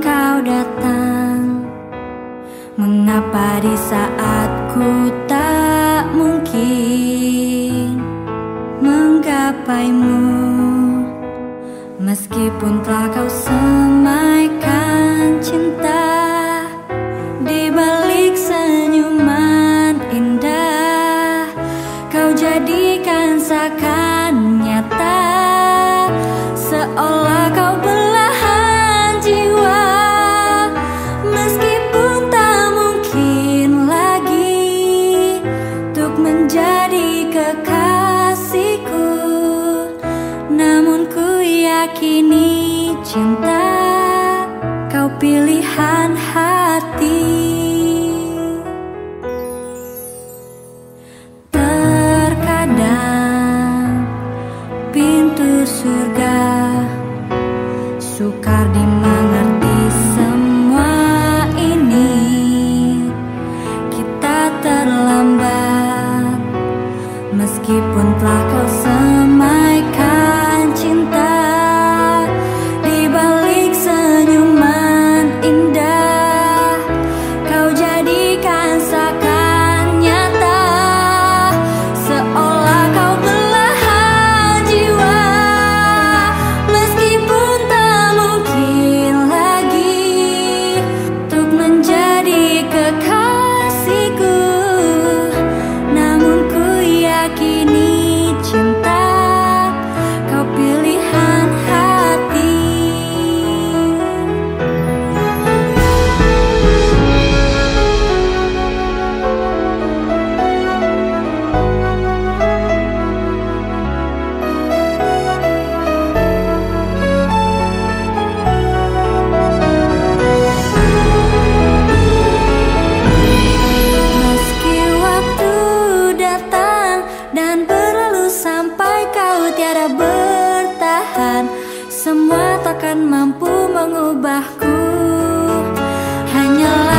engkau datang? Mengapa di saat ku tak mungkin Menggapaimu? Meskipun telah kau semaikan cinta Di balik senyuman indah Kau jadikan seakan nyata Seolah yakini cinta Kau pilihan hati. Terkadang pintu surga Sukar dimengerti semua ini. Kita terlambat Meskipun telah kau semaikan Mampu mengubahku hanya.